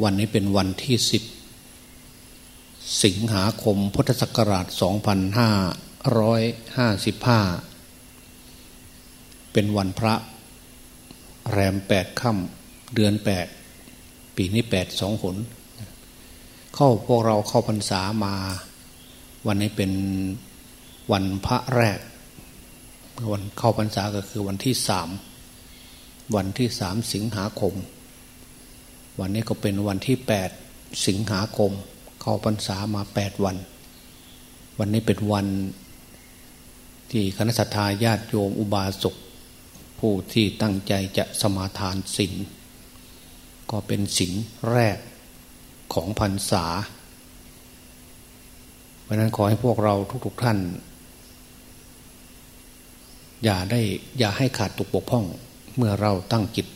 วันนี้เป็นวันที่สิบสิงหาคมพุทธศักราช 2555 เป็นวันพระแรมแปดค่ำเดือนแปดปีนี้แปดสองหน เข้าพวกเราเข้าพรรษามา วันนี้เป็นวันพระแรก วันเข้าพรรษาก็คือวันที่สามวันที่สามสิงหาคม วันนี้ก็เป็นวันที่แปดสิงหาคม เข้าพรรษามาแปดวัน วันนี้เป็นวันที่คณะสัตยาญาติโยมอุบาสกผู้ที่ตั้งใจจะสมาทานศีลก็เป็นศีลแรกของพรรษา เพราะนั้นขอให้พวกเราทุกๆท่าน อย่าได้อย่าให้ขาดตกบกพร่อง เมื่อเราตั้งจิต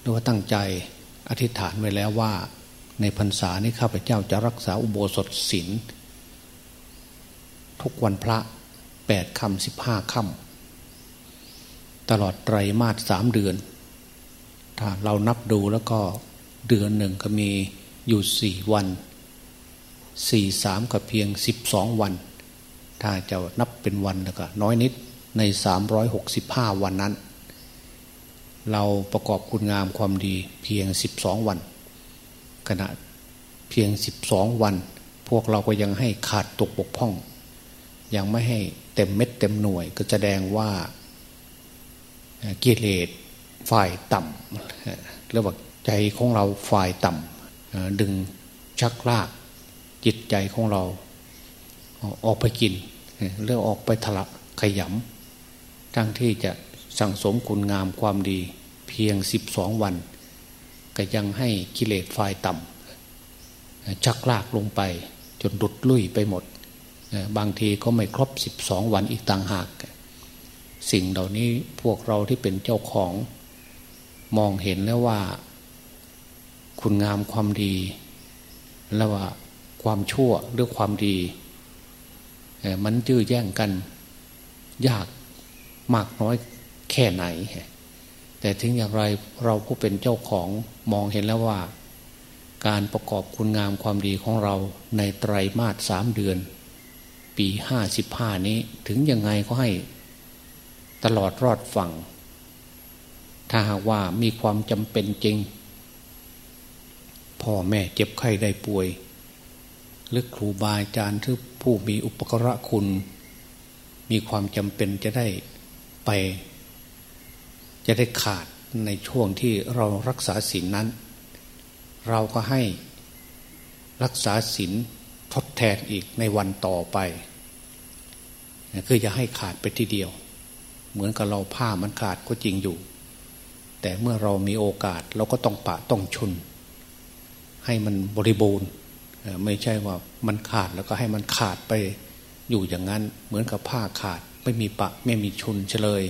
หรือว่าตั้งใจ อธิษฐานไว้แล้วว่า ในพรรษานี้ข้าพเจ้าจะรักษาอุโบสถศีลทุกวันพระแปดคำสิบห้าคำตลอดไตรมาสสามเดือน ถ้าเรานับดูแล้วก็เดือนหนึ่งก็มีอยู่สี่วันสี่สามก็เพียงสิบสองวัน ถ้าจะนับเป็นวันแล้วก็น้อยนิดในสามร้อยหกสิบห้าวันนั้น เราประกอบคุณงามความดีเพียงสิบสองวัน ขณะเพียงสิบสองวัน พวกเราก็ยังให้ขาดตกบกพร่อง ยังไม่ให้เต็มเม็ดเต็มหน่วยก็แสดงว่ากิเลสฝ่ายต่ำเรียกว่าใจของเราฝ่ายต่ำดึงชักลากจิตใจของเรา ออกไปกินเรื่องออกไปทะละขยำทั้งที่จะ สั่งสมคุณงามความดี เพียงสิบสองวัน ก็ยังให้กิเลสฝ่ายต่ำชักลากลงไป จนดุดลุ่ยไปหมด บางทีก็ไม่ครบสิบสองวันอีกต่างหาก สิ่งเหล่านี้พวกเราที่เป็นเจ้าของมองเห็นแล้วว่า คุณงามความดี แล้วว่าความชั่วหรือความดี มันยื้อแย่งกัน ยากมากน้อย แค่ไหน แต่ถึงอย่างไรเราผู้เป็นเจ้าของมองเห็นแล้วว่า การประกอบคุณงามความดีของเราในไตรมาสสามเดือน ปีห้าสิบห้านี้ถึงยังไงก็ให้ตลอดรอดฝั่ง ถ้าหากว่ามีความจำเป็นจริง พ่อแม่เจ็บไข้ได้ป่วย หรือครูบาอาจารย์ที่ผู้มีอุปกระคุณ มีความจำเป็นจะได้ไป จะได้ขาดในช่วงที่เรารักษาศีลนนั้น เราก็ให้รักษาศีลทดแทนอีกในวันต่อไป คือจะให้ขาดไปทีเดียว เหมือนกับเราผ้ามันขาดก็จริงอยู่ แต่เมื่อเรามีโอกาสเราก็ต้องปะต้องชุน ให้มันบริบูรณ์ไม่ใช่ว่ามันขาดแล้วก็ให้มันขาดไปอยู่อย่างนั้น เหมือนกับผ้าขาดไม่มีปะไม่มีชุนเฉลย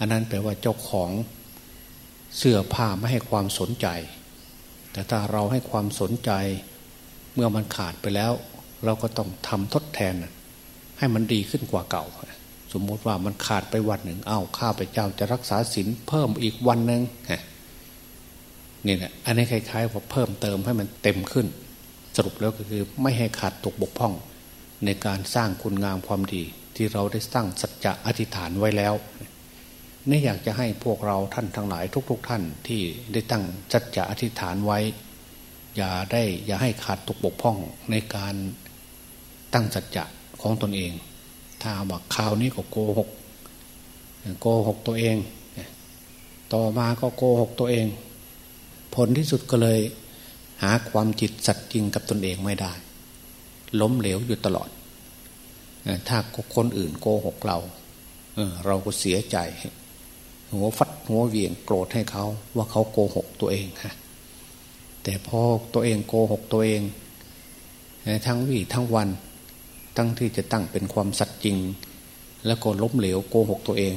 อันนั้นแปลว่าเจ้าของเสื้อผ้าไม่ให้ความสนใจ แต่ถ้าเราให้ความสนใจเมื่อมันขาดไปแล้ว เราก็ต้องทำทดแทน ให้มันดีขึ้นกว่าเก่า สมมติว่ามันขาดไปวันหนึ่งเอา้าข้าไปเจ้าจะรักษาศีลเพิ่มอีกวันหนึ่งนี่แหละอันนี้คล้ายๆว่าเพิ่มเติมให้มันเต็มขึ้น สรุปแล้วก็คือไม่ให้ขาดตกบกพร่อง ในการสร้างคุณงามความดีที่เราได้สร้างสัจจะอธิษฐานไว้แล้ว นี่อยากจะให้พวกเราท่านทั้งหลายทุกๆทท่านที่ได้ตั้งสัจจะอธิษฐานไว้ อย่าได้อย่าให้ขาดตกบกพร่องในการตั้งสัจจะของตนเอง ถ้าบอกข่าวนี้ก็โกหกโกหกตัวเอง ต่อมาก็โกหกตัวเอง ผลที่สุดก็เลย หาความจิตสัตย์จริงกับตนเองไม่ได้ ล้มเหลวอยู่ตลอด ถ้าคนอื่นโกหกเรา เราก็เสียใจ หัวฟัดหัวเวียงโกรธให้เขาว่าเขาโกหกตัวเองฮะแต่พอตัวเองโกหกตัวเอง ทั้งวี่ทั้งวันตั้งที่จะตั้งเป็นความสัตย์จริง แล้วก็ล้มเหลวโกหกตัวเอง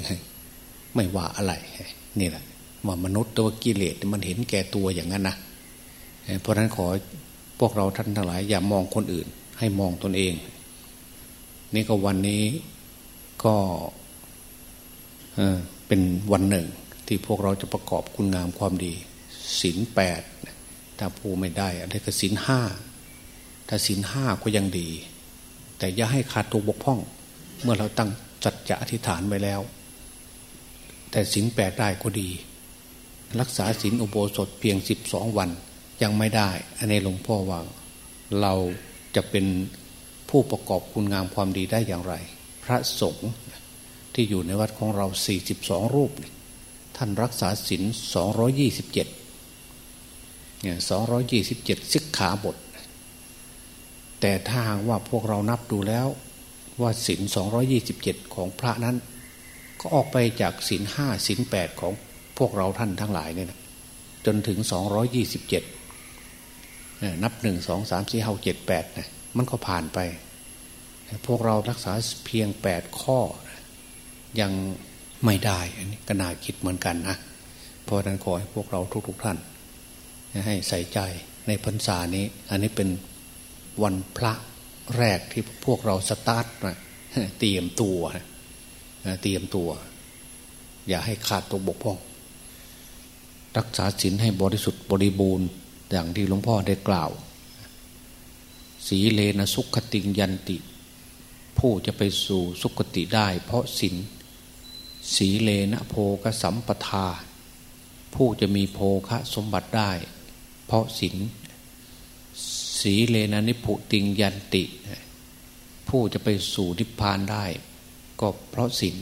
ไม่ว่าอะไรนี่แหละว่ามนุษย์ตัวกิเลสมันเห็นแก่ตัวอย่างนั้นนะเพราะนั้นขอพวกเราท่านทั้งหลาย อย่ามองคนอื่น ให้มองตนเอง นี่ก็วันนี้ก็ เป็นวันหนึ่งที่พวกเราจะประกอบคุณงามความดีศีลแปดถ้าผู้ไม่ได้อันนี้ก็ศีลห้าถ้าศีลห้าก็ยังดี แต่อย่าให้ขาดตัวบกพร่อง เมื่อเราตั้งจัดจะอธิษฐานไว้แล้ว แต่ศีลแปดได้ก็ดี รักษาศีลอุโบสถเพียงสิบสองวันยังไม่ได้ อันนี้หลวงพ่อว่าเราจะเป็นผู้ประกอบคุณงามความดีได้อย่างไร พระสงฆ์ ที่อยู่ในวัดของเราสี่สิบสองรูป ท่านรักษาศีลสองยี่สิบเจ็ดเนี่ยสองยี่สิบเจ็ดสิกขาบท แต่ถ้าหากว่าพวกเรานับดูแล้วว่าศีลสองยี่สิบเจ็ดของพระนั้น ก็ออกไปจากศีลห้าศีลแปดของพวกเราท่านทั้งหลายเนี่ยจนถึงสองยี่สิบเจ็ดนับหนึ่งสองสามสี่ห้าเจ็ดแปดนะมันก็ผ่านไป พวกเรารักษาเพียงแปดข้อ ยังไม่ได้ อันนี้ก็น่าคิดเหมือนกันนะเพราะนั้นขอให้พวกเราทุกๆทท่าน ให้ใส่ใจในพรรษานี้ อันนี้เป็นวันพระแรกที่พวกเราสตาร์ทนะเตรียมตัวเตรียมตัว อย่าให้ขาดตัวบกพร่อง รักษาศีลให้บริสุทธิ์บริบูรณ์ อย่างที่หลวงพ่อได้กล่าว สีเลนะสุขติงยันติ ผู้จะไปสู่สุขติได้ เพราะศีล สีเลนะโพกสัมปทา ผู้จะมีโพคะสมบัติได้ เพราะศีลสีเลนะนิพุติงยันติ ผู้จะไปสู่นิพพานได้ ก็เพราะศีล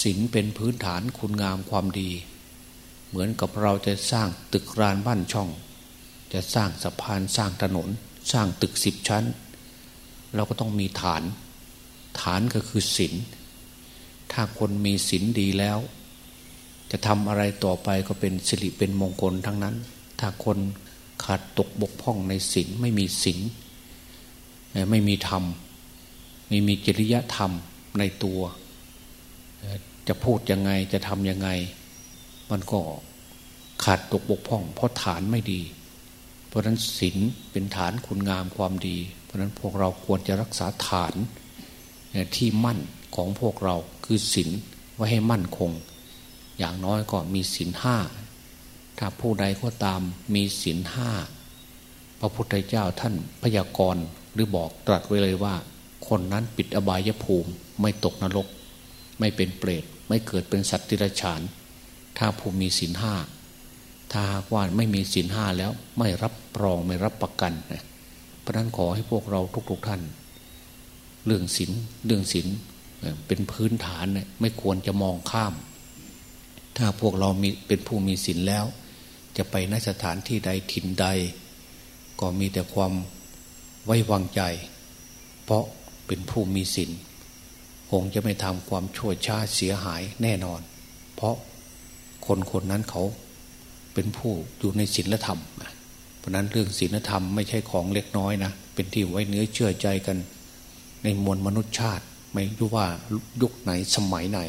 ศีลเป็นพื้นฐานคุณงามความดี เหมือนกับเราจะสร้างตึกรานบ้านช่อง จะสร้างสะพานสร้างถนน สร้างตึกสิบชั้น เราก็ต้องมีฐาน ฐานก็คือศีล ถ้าคนมีศีลดีแล้ว จะทำอะไรต่อไปก็เป็นสิริเป็นมงคลทั้งนั้น ถ้าคนขาดตกบกพร่องในศีลไม่มีศีลไม่มีธรรม ไม่มีจริยธรรมในตัว จะพูดยังไงจะทำยังไง มันก็ขาดตกบกพร่อง เพราะฐานไม่ดี เพราะนั้นศีลเป็นฐานคุณงามความดี เพราะนั้นพวกเราควรจะรักษาฐานที่มั่นของพวกเรา คือศีลไว้ให้มั่นคง อย่างน้อยก็มีศีลห้าถ้าผู้ใดก็ตามมีศีลห้าพระพุทธเจ้าท่านพยากรณ์หรือบอกตรัสไว้เลยว่า คนนั้นปิดอบายภูมิไม่ตกนรก ไม่เป็นเปรตไม่เกิดเป็นสัตว์ติรฉาน ถ้าผู้มีศีลห้าถ้าว่าไม่มีศีลห้าแล้วไม่รับรองไม่รับประกันนะเพราะนั้นขอให้พวกเราทุกๆท่าน เรื่องศีลเรื่องศีล เป็นพื้นฐานเนี่ยไม่ควรจะมองข้าม ถ้าพวกเรามีเป็นผู้มีศีลแล้ว จะไปนสถานที่ใดถิ่นใด ก็มีแต่ความไว้วางใจ เพราะเป็นผู้มีศีลคงจะไม่ทำความชั่วช้าเสียหายแน่นอน เพราะคนคนนั้นเขาเป็นผู้อยู่ในศีลธรรม เพราะนั้นเรื่องศีลธรรมไม่ใช่ของเล็กน้อยนะ เป็นที่ไว้เนื้อเชื่อใจกัน ในมวลมนุษยชาติ ไม่รู้ว่ายุคไหนสมัยไหน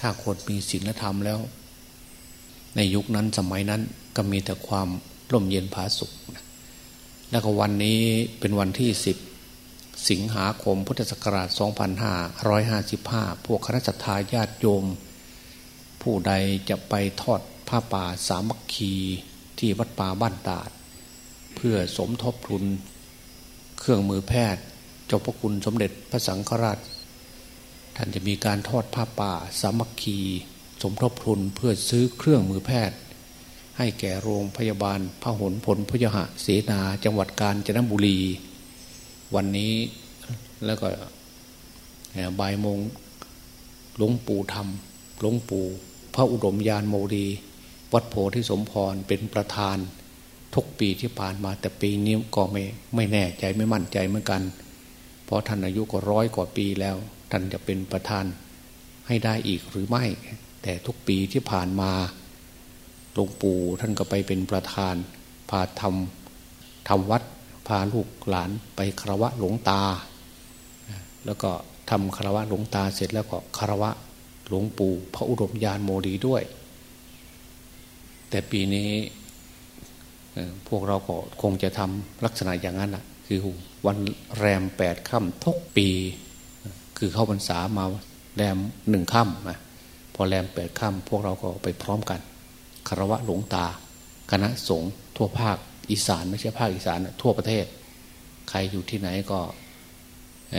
ถ้าคนมีศีลธรรมแล้ว ในยุคนั้นสมัยนั้นก็มีแต่ความร่มเย็นผาสุขแล้วก็วันนี้เป็นวันที่สิบสิงหาคมพุทธศักราช 2555 พวกคณะสัตยาญาติโยม ผู้ใดจะไปทอดผ้าป่าสามัคคีที่วัดป่าบ้านตาด เพื่อสมทบทุน เครื่องมือแพทย์เจ้าพระคุณสมเด็จพระสังฆราช ท่านจะมีการทอดผ้าป่า สามัคคีสมทบทุนเพื่อซื้อเครื่องมือแพทย์ ให้แก่โรงพยาบาลพระหนผลพยหะเสนาจังหวัดกาญจนบุรี วันนี้แล้วก็บ่ายโมงหลวงปู่ทำหลวงปู่ พระอุดมยานโมดีวัดโพธิสมพรเป็นประธาน ทุกปีที่ผ่านมาแต่ปีนี้ก็ไม่ไม่แน่ใจไม่มั่นใจเหมือนกัน เพราะท่านอายุก็ร้อยกว่าปีแล้ว ท่านจะเป็นประธานให้ได้อีกหรือไม่ แต่ทุกปีที่ผ่านมาหลวงปู่ท่านก็ไปเป็นประธาน พาทำทำวัด พาลูกหลานไปคารวะหลวงตา แล้วก็ทำคารวะหลวงตาเสร็จแล้วก็คารวะหลวงปู่พระอุดมยานโมดีด้วย แต่ปีนี้พวกเราก็คงจะทำลักษณะอย่างนั้นแหะคือวันแรมแปดค่ำทุกปี คือเข้าพรรษามาแรมหนึ่งค่ำนะพอแรมแปดค่ำพวกเราก็ไปพร้อมกันคารวะหลวงตา คณะสงฆ์ทั่วภาคอีสานไม่ใช่ภาคอีสานทั่วประเทศ ใครอยู่ที่ไหนก็เ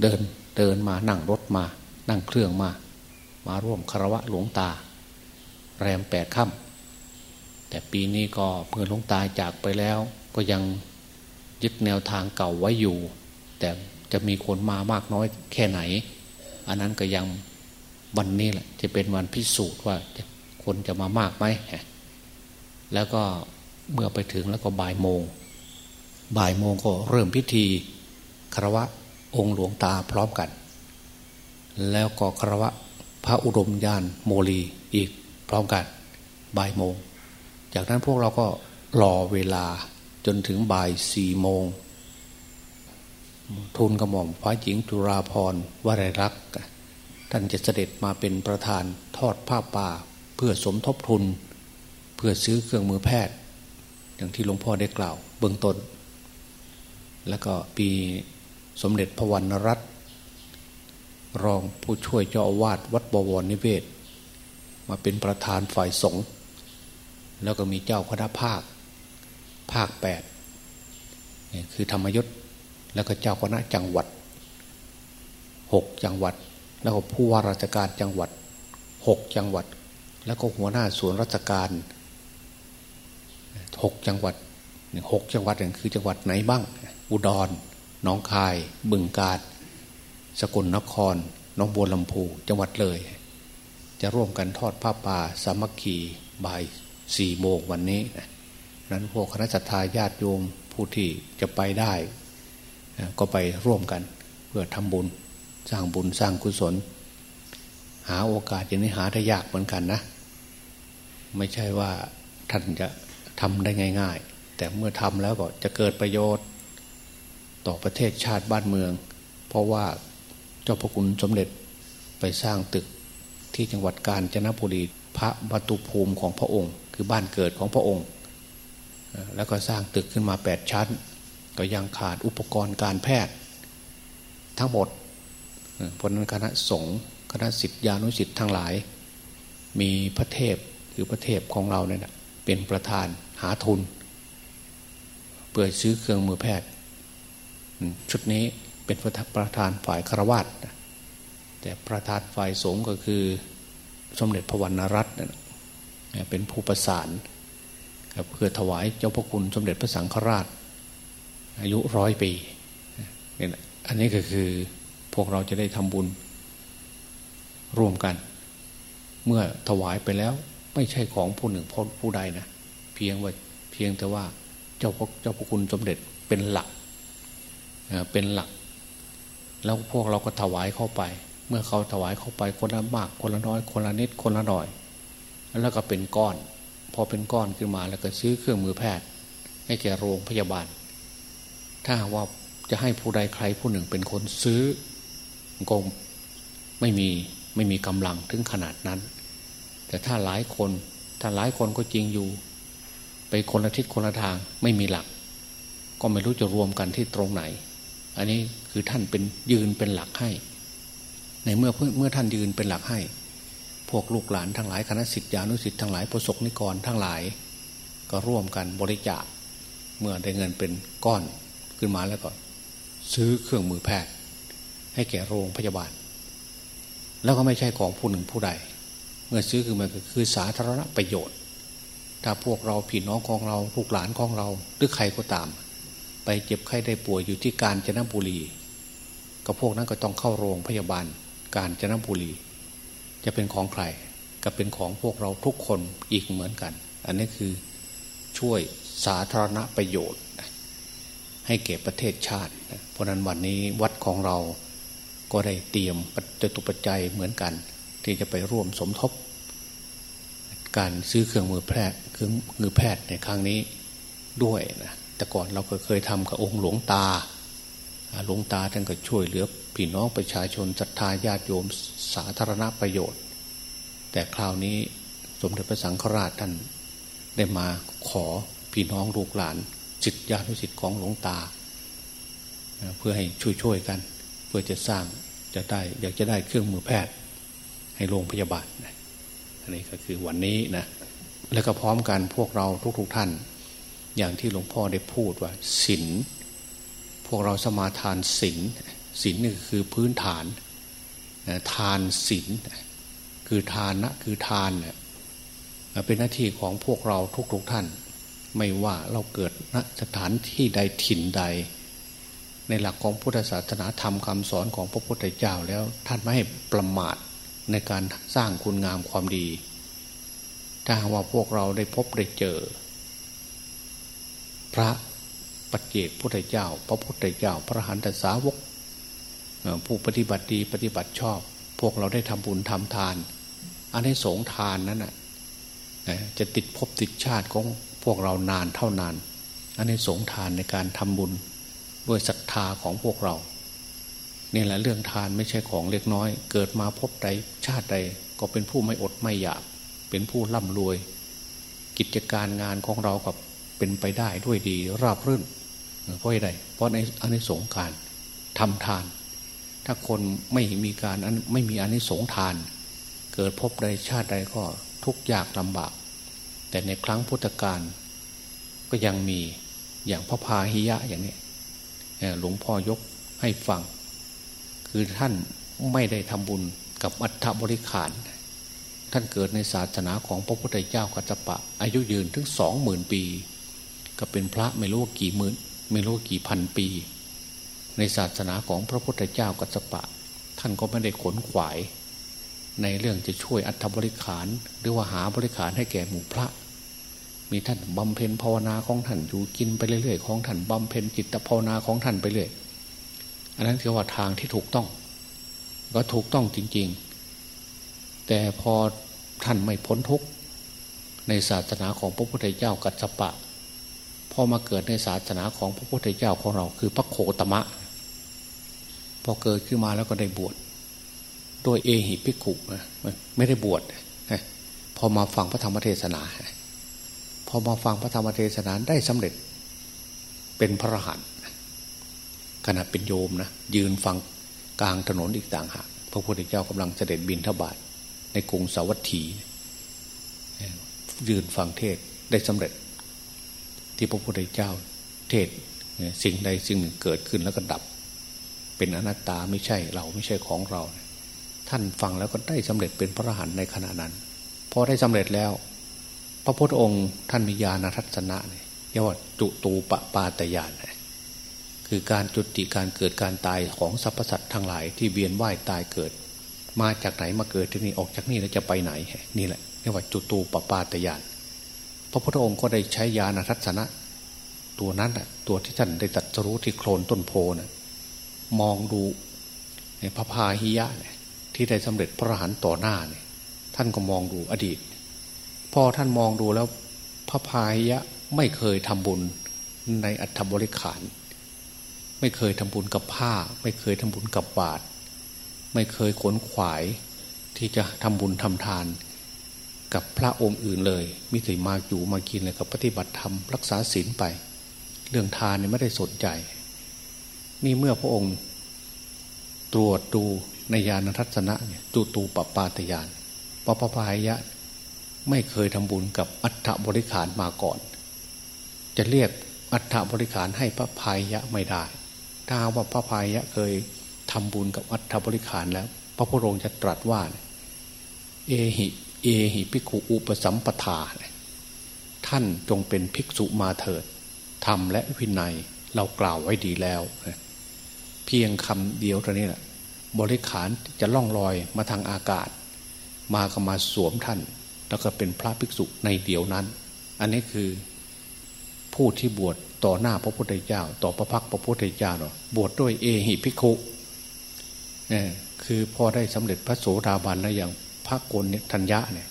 เดินเดินมานั่งรถมา นั่งเครื่องมา มาร่วมคารวะหลวงตา แรมแปดค่ำแต่ปีนี้ก็เมื่อหลวงตาจากไปแล้ว ก็ยังยึดแนวทางเก่าไว้อยู่ แต่ จะมีคนมามากน้อยแค่ไหน อันนั้นก็ยังวันนี้แหละจะเป็นวันพิสูจน์ว่าคนจะมามากไหมแล้วก็เมื่อไปถึงแล้วก็บ่ายโมง บ่ายโมงก็เริ่มพิธีคารวะองค์หลวงตาพร้อมกัน แล้วก็คารวะพระอุดมยานโมลีอีกพร้อมกัน บ่ายโมง จากนั้นพวกเราก็รอเวลาจนถึงบ่ายสี่โมง ทูลกระหม่อมพระหญิงจุราพรวรรักษ์ท่านจะเสด็จมาเป็นประธานทอดผ้าป่า เพื่อสมทบทุน เพื่อซื้อเครื่องมือแพทย์ อย่างที่หลวงพ่อได้กล่าว เบื้องต้น แล้วก็ปีสมเด็จพระวรรณรัตน์รองผู้ช่วยเจ้าอาวาสวัดบวรนิเวศ มาเป็นประธานฝ่ายสงฆ์แล้วก็มีเจ้าคณะภาค ภาคแปดนี่คือธรรมยศ แล้วก็เจ้าคณะจังหวัดหกจังหวัด แล้วก็ผู้ว่าราชการจังหวัดหกจังหวัด แล้วก็หัวหน้าส่วนราชการหกจังหวัดหกจังหวัดนึ่คือจังหวัดไหนบ้าง อุดรหนองคาย บึงกาฬสกลนครน้องบัวลำพู จังหวัดเลย จะร่วมกันทอดผ้าป่าสามัคคีบ่ายสี่โมงวันนี้ นั้นพวกคณะสัตยาญาติโยมผู้ที่จะไปได้ ก็ไปร่วมกัน เพื่อทำบุญสร้างบุญสร้างกุศล หาโอกาสอย่างนี้หาได้ยากเหมือนกันนะ ไม่ใช่ว่าท่านจะทำได้ง่าย ๆ แต่เมื่อทำแล้วก็จะเกิดประโยชน์ ต่อประเทศชาติบ้านเมือง เพราะว่าเจ้าพระคุณสมเด็จไปสร้างตึกที่จังหวัดกาญจนบุรีพระบรรตุภูมิของพระองค์ คือบ้านเกิดของพระองค์ แล้วก็สร้างตึกขึ้นมาแปดชั้น ก็ยังขาดอุปกรณ์การแพทย์ ทั้งหมดเพราะนั้นคณะสงฆ์คณะสิทธิานุสิทธิ์ทั้งหลาย มีพระเทพคือพระเทพของเราเนี่ยเป็นประธานหาทุน เพื่อซื้อเครื่องมือแพทย์ ชุดนี้เป็นประธานฝ่ายคารวาสแต่ประธานฝ่ายสงฆ์ก็คือสมเด็จพระวรรณรัตน์เป็นผู้ประสานเพื่อถวายเจ้าพระคุณสมเด็จพระสังฆราช อายุร้อยปีอันนี้ก็คือพวกเราจะได้ทำบุญร่วมกัน เมื่อถวายไปแล้วไม่ใช่ของผู้หนึ่งผู้ใดนะเพียงว่าเพียงแต่ว่าเจ้าพระเจ้าพระคุณสมเด็จเป็นหลักเป็นหลัก แล้วพวกเราก็ถวายเข้าไป เมื่อเขาถวายเข้าไปคนละมาก คนละน้อย คนละนิดคนละหน่อย แล้วก็เป็นก้อน พอเป็นก้อนขึ้นมาแล้วก็ซื้อเครื่องมือแพทย์ ให้แก่โรงพยาบาล ถ้าว่าจะให้ผู้ใดใครผู้หนึ่งเป็นคนซื้อกงไม่มีไม่มีกำลังถึงขนาดนั้น แต่ถ้าหลายคนถ้าหลายคนก็จริงอยู่ ไปคนละทิศคนละทางไม่มีหลัก ก็ไม่รู้จะรวมกันที่ตรงไหน อันนี้คือท่านเป็นยืนเป็นหลักให้ ในเมื่อเมื่อท่านยืนเป็นหลักให้ พวกลูกหลานทั้งหลายคณะสิทธิานุสิทธิ์ทั้งหลายประสบนิกรทั้งหลาย ก็ร่วมกันบริจาคเมื่อได้เงินเป็นก้อน ขึ้นมาแล้วก็ ซื้อเครื่องมือแพทย์ ให้แก่โรงพยาบาล แล้วก็ไม่ใช่ของผู้หนึ่งผู้ใด เมื่อซื้อคือมันก็คือสาธารณประโยชน์ ถ้าพวกเราพี่น้องของเราลูกหลานของเราหรือใครก็ตาม ไปเจ็บไข้ได้ป่วยอยู่ที่การจนบุรีก็พวกนั้นก็ต้องเข้าโรงพยาบาลการจนบุรี จะเป็นของใครก็เป็นของพวกเราทุกคนอีกเหมือนกัน อันนี้คือช่วยสาธารณประโยชน์ ให้เก็บประเทศชาติ เพราะนั้นวันนี้วัดของเราก็ได้เตรียมปัจจุปัจจัยเหมือนกัน ที่จะไปร่วมสมทบ การซื้อเครื่องมือแพทย์เครื่องมือแพทย์ในครั้งนี้ด้วยนะแต่ก่อนเราก็เคยทำกับองค์หลวงตาหลวงตาท่านก็ช่วยเหลือพี่น้องประชาชนศรัทธาญาติโยมสาธารณประโยชน์ แต่คราวนี้สมเด็จพระสังฆราชท่านได้มาขอพี่น้องลูกหลาน จิตญาติสิทธิ์ของหลวงตา เพื่อให้ช่วยๆกัน เพื่อจะสร้างจะได้อยากจะได้เครื่องมือแพทย์ ให้โรงพยาบาลอันนี้ก็คือวันนี้นะแล้วก็พร้อมกันพวกเราทุกๆทท่าน อย่างที่หลวงพ่อได้พูดว่าศีลพวกเราสมาทานศีลศีลนี่คือพื้นฐานทานศีลคือทานนะคือทานเนี่ยเป็นหน้าที่ของพวกเราทุกๆทท่าน ไม่ว่าเราเกิดณสถานที่ใดถิ่นใด ในหลักของพุทธศาสนาธรรมคำสอนของพระพุทธเจ้าแล้วท่านไม่ให้ประมาทในการสร้างคุณงามความดี ถ้าว่าพวกเราได้พบได้เจอ พระปัจเจกพุทธเจ้า พระพุทธเจ้า พระหันตสาวก ผู้ปฏิบัติดีปฏิบัติชอบ พวกเราได้ทำบุญทำทาน อันนี้สงทานนั้นน่ะจะติดภพติดชาติของ พวกเรานานเท่านานอันนี้สงทานในการทำบุญด้วยศรัทธาของพวกเรานี่แหละเรื่องทานไม่ใช่ของเล็กน้อย เกิดมาพบใดชาติใดก็เป็นผู้ไม่อดไม่อยาก เป็นผู้ร่ำรวย กิจการงานของเราก็เป็นไปได้ด้วยดีราบรื่นเพราะอะไรเพราะในอันิสงการทำทาน ถ้าคนไม่มีการไม่มีอันิสงทาน เกิดพบใดชาติใดก็ทุกยากลำบาก แต่ในครั้งพุทธกาลก็ยังมีอย่างพระพาหิยะอย่างนี้หลวงพ่อยกให้ฟัง คือท่านไม่ได้ทำบุญกับอัฐบริขาร ท่านเกิดในศาสนาของพระพุทธเจ้ากัจจปะ อายุยืนถึงสองหมื่นปี ก็เป็นพระไม่รู้กี่หมื่นไม่รู้กี่พันปี ในศาสนาของพระพุทธเจ้ากัจจปะ ท่านก็ไม่ได้ขนขวาย ในเรื่องจะช่วยอัฐบริขาร หรือว่าหาบริขารให้แก่หมู่พระ มีท่านบำเพ็ญภาวนาของท่านอยู่กินไปเรื่อยๆของท่านบำเพ็ญจิตภาวนาของท่านไปเรื่อยอันนั้นคือว่าทางที่ถูกต้อง ก็ถูกต้องจริง ๆ แต่พอท่านไม่พ้นทุกข์ในศาสนาของพระพุทธเจ้ากัจจปะพอมาเกิดในศาสนาของพระพุทธเจ้าของเราคือพระโคตมะ พอเกิดขึ้นมาแล้วก็ได้บวชโดยเอหิพิกุนะไม่ได้บวชพอมาฟังพระธรรมเทศนา พอมาฟังพระธรรมเทศนาได้สำเร็จ เป็นพระหันขณะเป็นโยมนะยืนฟังกลางถนนอีกต่างหากพระพุทธเจ้ากำลังเสด็จบินทบาทในกรุงสาวัตถี ยืนฟังเทศได้สำเร็จ ที่พระพุทธเจ้าเทศสิ่งใดสิ่งหนึ่งเกิดขึ้นแล้วก็ดับ เป็นอนัตตาไม่ใช่เราไม่ใช่ของเรา ท่านฟังแล้วก็ได้สำเร็จเป็นพระรหันต์ในขณะนั้น พอได้สำเร็จแล้ว พระพุทธองค์ท่านมีญาณทัศนะเนี่ยเรียกว่าจุตูปปาตยานคือการจุติการเกิดการตายของสรรพสัตว์ทั้งหลายที่เวียนว่ายตายเกิด มาจากไหนมาเกิดที่นี่ออกจากนี่แล้วจะไปไหนนี่แหละเรียกว่าจุตูปปาตยานพระพุทธองค์ก็ได้ใช้ญาณทัศนะ ตัวนั้นแหะตัวที่ท่านได้ตัดรู้ที่โคลนต้นโพนะมองดูในพระพาหิยะเนี่ยที่ได้สำเร็จพระหันต่อหน้าเนี่ยท่านก็มองดูอดีต พอท่านมองดูแล้วพระพายะไม่เคยทำบุญในอัฐบริขาร ไม่เคยทำบุญกับผ้า ไม่เคยทำบุญกับบาตรไม่เคยขนขวายที่จะทำบุญทำทาน กับพระองค์อื่นเลย มิถิมาอยู่มากินเลยกับปฏิบัติธรรมรักษาศีลไป เรื่องทานเนี่ยไม่ได้สนใจ นี่เมื่อพระองค์ตรวจดูในญาณทัศนะเนี่ยตูตูปปาตยานปปพายะ ไม่เคยทำบุญกับอัฐบริขารมาก่อน จะเรียกอัฐบริขารให้พระพายะไม่ได้ ถ้าว่าพระพายะเคยทำบุญกับอัฐบริขารแล้ว พระพุทธองค์จะตรัสว่า เอหิเอหิภิกขุอุปสัมปทา ท่านจงเป็นภิกษุมาเถิดทำและวินัยเรากล่าวไว้ดีแล้ว เพียงคำเดียวเท่านี้แหละบริขารจะล่องลอยมาทางอากาศ มาก็มาสวมท่าน แล้วก็เป็นพระภิกษุในเดียวนั้น อันนี้คือผู้ที่บวชต่อหน้าพระพุทธเจ้า ต่อพระพักพระพุทธเจ้าเนาะบวชดด้วยเอหิภิกขุเนี่คือพอได้สำเร็จพระโสดาบันแล้วอย่างพระโกนทัญญะเนี่ย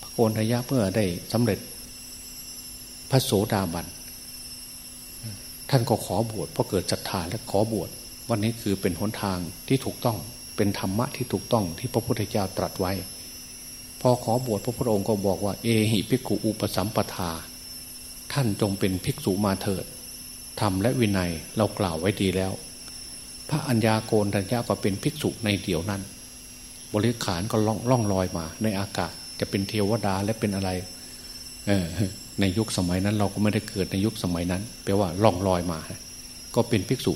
พระโกนทัญญะเมื่อได้สำเร็จพระโสดาบันท่านก็ขอบวชเพราะเกิดศรัทธาและขอบวชวันนี้คือเป็นหนทางที่ถูกต้องเป็นธรรมะที่ถูกต้องที่พระพุทธเจ้าตรัสไว้ พอขอบวชพระพุทธองค์ก็บอกว่า เอหิภิกขุอุปสัมปทา ท่านจงเป็นภิกษุมาเถิดธรรมและวินัยเรากล่าวไว้ดีแล้ว พระัญญาโกนทัญญาก็เป็นภิกษุในเดียวนั้น บริขารก็ล่องล่องลอยมา ในอากาศจะเป็นเทวดาและเป็นอะไรในยุคสมัยนั้นเราก็ไม่ได้เกิดในยุคสมัยนั้นแปลว่าล่องลอยมา ก็เป็นภิกษุ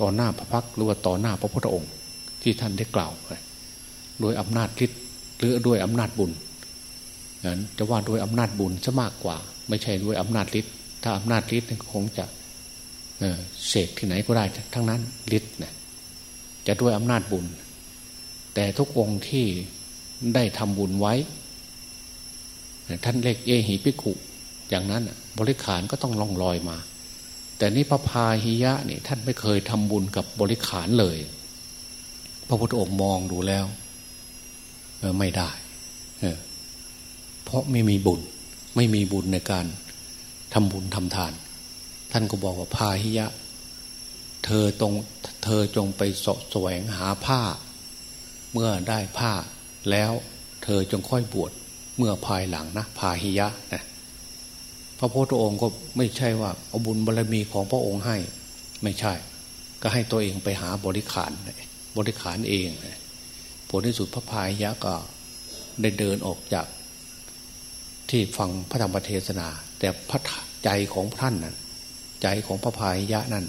ต่อหน้าพระพักหรือว่าต่อหน้าพระพุทธองค์ ที่ท่านได้กล่าวโดยอำนาจฤทธิ์ หรือด้วยอำนาจบุญนั้นจะว่าด้วยอำนาจบุญจะมากกว่า ไม่ใช่ด้วยอำนาจฤทธิ์ถ้าอำนาจฤทธิ์คงจะเสกที่ไหนก็ได้ทั้งนั้นฤทธิ์นะจะด้วยอำนาจบุญ แต่ทุกองค์ที่ได้ทำบุญไว้ ท่านเล็กเอหิพิกุอย่างนั้นบริขารก็ต้องล่องลอยมา แต่นี่พระพาหิยะนี่ท่านไม่เคยทำบุญกับบริขารเลย พระพุทธองค์มองดูแล้ว ไม่ได้เพราะไม่มีบุญ ไม่มีบุญในการทำบุญทำทาน ท่านก็บอกว่าพาหิยะ เธอตรงเธอจงไปสแสวงหาผ้า เมื่อได้ผ้าแล้วเธอจงค่อยบวชเมื่อภายหลังนะพาหิยะนะพระพุทธองค์ก็ไม่ใช่ว่าเอาบุญบารมีของพระองค์ให้ ไม่ใช่ ก็ให้ตัวเองไปหาบริขารบริขารเอง ผลที่สุดพระพายยะก็ได้เดินออกจาก ที่ฟังพระธรรมเทศนา แต่พระใจของท่านนั้นใจของพระพายยะนั้น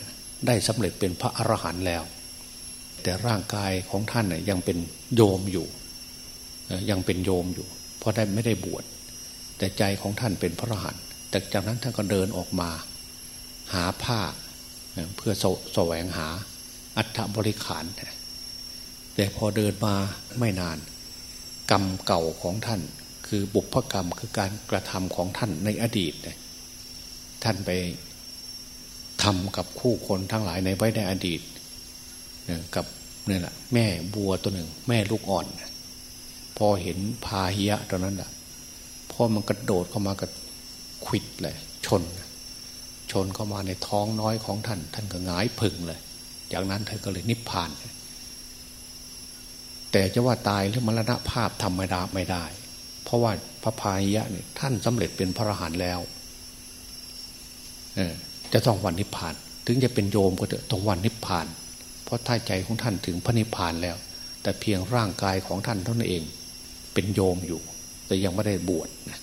ได้สำเร็จเป็นพระอรหันต์แล้ว แต่ร่างกายของท่านยังเป็นโยมอยู่ยังเป็นโยมอยู่ เพราะได้ไม่ได้บวชแต่ใจของท่านเป็นพระอรหันต์แต่จากนั้นท่านก็เดินออกมา หาผ้าเพื่อแสวงหาอัฐบริขาร แต่พอเดินมาไม่นาน กรรมเก่าของท่าน คือบุพกรรมคือการกระทำของท่านในอดีตท่านไปทำกับคู่คนทั้งหลายในไว้ในอดีตกับนี่แหละแม่บัวตัวหนึ่ง แม่ลูกอ่อน พอเห็นพาหิยะตอนนั้นแหละพ่อมันกระโดดเข้ามากับควิดเลย ชน ชนเข้ามาในท้องน้อยของท่าน ท่านก็หงายผึ่งเลย จากนั้นท่านก็เลยนิพพาน แต่จะว่าตายหรือมรณภาพธรรมดาไม่ได้ เพราะว่าพระพายยะเนี่ยท่านสำเร็จเป็นพระอรหันต์แล้วจะต้องวันนิพพาน ถึงจะเป็นโยมก็จะต้องวันนิพพาน เพราะท่าใจของท่านถึงพระนิพพานแล้ว แต่เพียงร่างกายของท่านเท่านั้นเอง เป็นโยมอยู่ แต่ยังไม่ได้บวชนะ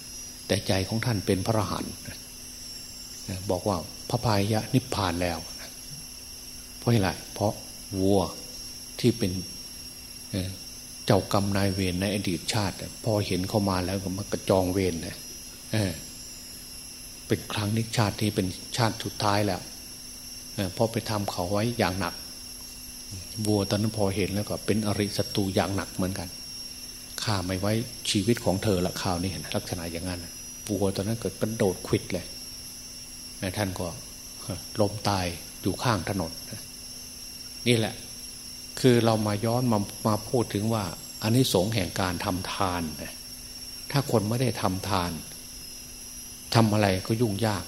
แต่ใจของท่านเป็นพระอรหันต์บอกว่าพระพายะนิพพานแล้ว เพราะอะไรเพราะวัวที่เป็น เจ้ากรรมนายเวรในอดีตชาติ พอเห็นเข้ามาแล้วก็มากระจองเวรนี่ยเป็นครั้งนี้ชาตินี้เป็นชาติสุดท้ายแล้วเพราะไปทำเขาไว้อย่างหนัก วัวตอนนั้นพอเห็นแล้วก็เป็นอริศัตรูอย่างหนักเหมือนกันข้าไม่ไว้ชีวิตของเธอละข่าวนี้เห็นลักษณะอย่างนั้นวัวตอนนั้นเกิดกระโดดควิดเลยท่านก็ล้มตายอยู่ข้างถนนนี่แหละ คือเรามาย้อนมามาพูดถึงว่าอันนี้สงแห่งการทำทาน ถ้าคนไม่ได้ทำทานทำอะไรก็ยุ่งยาก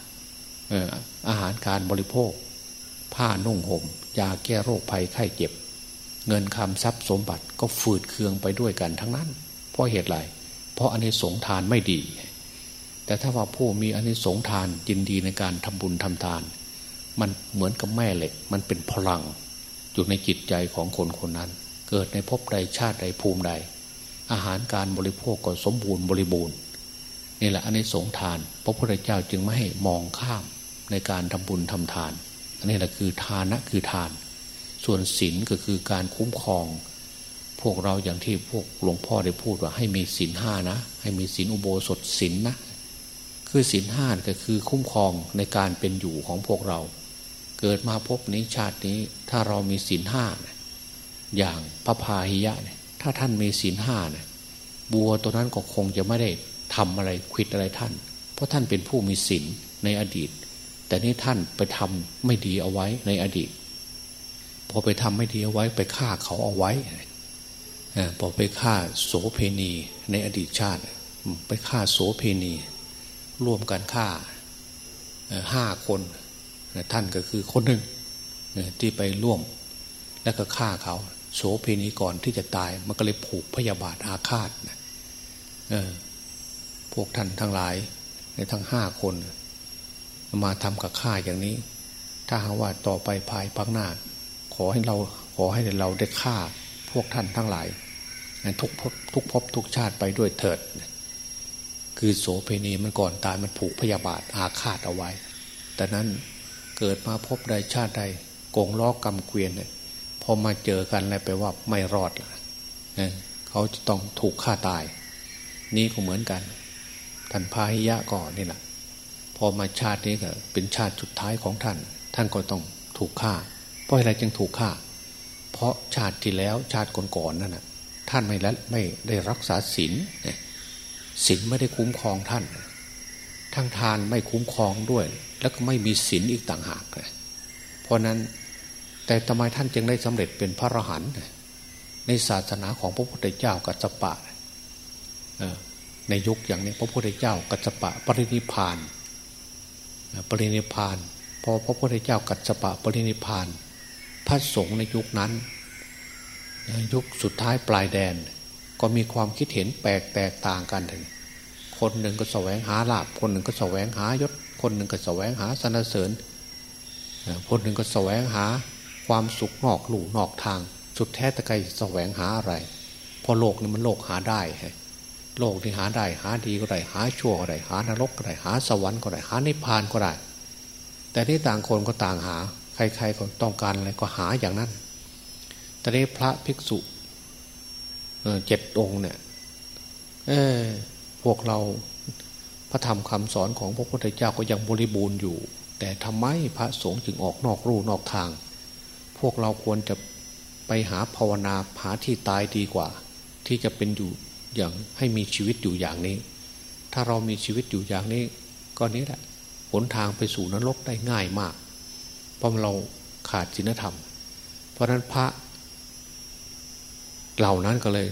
อาหารการบริโภค ผ้านุ่งหม่มยาแก้โรคภัยไข้เจ็บ เงินคำทรัพย์สมบัติก็ฝืดเคืองไปด้วยกันทั้งนั้น เพราะเหตุไรเพราะอันนี้สงทานไม่ดี แต่ถ้าว่าผู้มีอันนี้สงทานยินดีในการทำบุญทำทาน มันเหมือนกับแม่เหล็ก มันเป็นพลัง อยู่ในจิตใจของคนคนนั้น เกิดในภพใดชาติใดภูมิใด อาหารการบริโภคก็สมบูรณ์บริบูรณ์นี่แหละอันนี้สงทาน พระพุทธเจ้าจึงไม่ให้มองข้ามในการทำบุญทำทาน อันนี้แหละคือทานะคือทาน ส่วนศีลก็คือการคุ้มครอง พวกเราอย่างที่พวกหลวงพ่อได้พูดว่าให้มีศีลห้านะ ให้มีศีลอุโบสถศีลนนะคือศีลห้าก็คือคุ้มครองในการเป็นอยู่ของพวกเรา เกิดมาพบนี้ชาตินี้ ถ้าเรามีศีลห้าอย่างพระพาหิยะเนี่ยถ้าท่านมีศีลห้าเนี่ยบัวตัวนั้นก็คงจะไม่ได้ทำอะไรคิดอะไรท่าน เพราะท่านเป็นผู้มีศีลในอดีต แต่นี่ท่านไปทำไม่ดีเอาไว้ในอดีต พอไปทำไม่ดีเอาไว้ไปฆ่าเขาเอาไว้พอไปฆ่าโสเพณีในอดีตชาติ ไปฆ่าโสเพณี ร่วมกันฆ่าห้าคน ท่านก็คือคนหนึ่งที่ไปร่วมแล้วก็ฆ่าเขาโสเพณีก่อนที่จะตายมันก็เลยผูกพยาบาทอาฆาตนะพวกท่านทั้งหลายในทั้งห้าคน มาทำกับข้าอย่างนี้ ถ้าหากว่าต่อไปภายพักหน้า ขอให้เราขอให้เราได้ฆ่าพวกท่านทั้งหลายทุกพทุกภพทุกชาติไปด้วยเถิด คือโสเพณีมันก่อนตายมันผูกพยาบาทอาฆาตเอาไว้ แต่นั้น เกิดมาพบใดชาติใดโกงล้อกรรมเกวียนเนี่ยพอมาเจอกันแล้วไปว่าไม่รอดละเขาจะต้องถูกฆ่าตาย นี่ก็เหมือนกันท่านพาหิยะก่อนนี่แหละพอมาชาตินี้ก็เป็นชาติสุดท้ายของท่าน ท่านก็ต้องถูกฆ่า เพราะอะไรจึงถูกฆ่า เพราะชาติที่แล้วชาติก่อนๆนั่นนะท่านไม่ละไม่ได้รักษาศีลศีลไม่ได้คุ้มครองท่าน ทั้งทานไม่คุ้มครองด้วย แล้วก็ไม่มีศีลอีกต่างหากเพราะนั้นแต่ทำไมท่านจึงได้สำเร็จเป็นพระอรหันต์ในศาสนาของพระพุทธเจ้ากัจจปะในยุคอย่างนี้พระพุทธเจ้ากัจจปะปรินิพานปรินิพานพอพระพุทธเจ้ากัจจปะปรินิพาน พระสงฆ์ในยุคนั้น ยุคสุดท้ายปลายแดนก็มีความคิดเห็นแปลกแตกต่างกันถึง คนหนึ่งก็แสวงหาลาบคนหนึ่งก็แสวงหายศ คนหนึ่งก็แสวงหาสนเสริญ คนหนึ่งก็แสวงหาความสุขนอกหลู่นอกทาง สุดแท้ตะไคแสวงหาอะไรพอโลกนี่มันโลกหาได้โลกที่หาได้หาดีก็ได้หาชั่วก็ได้หานรกก็ได้หาสวรรค์ก็ได้หานิพพานก็ได้ แต่ที่ต่างคนก็ต่างหา ใครๆก็ต้องการอะไรก็หาอย่างนั้นแต่นี้พระภิกษุเจ็ดองค์เนี่ย เออ วกเราพระธรรมคำสอนของพระพุทธเจ้าก็ยังบริบูรณ์อยู่ แต่ทำไมพระสงฆ์จึงออกนอกรูนอกทาง พวกเราควรจะไปหาภาวนาหาที่ตายดีกว่า ที่จะเป็นอยู่อย่างให้มีชีวิตอยู่อย่างนี้ ถ้าเรามีชีวิตอยู่อย่างนี้ ก็นี้แหละหนทางไปสู่นรกได้ง่ายมาก เพราะเราขาดศีลธรรม เพราะนั้นพระเหล่านั้นก็เลย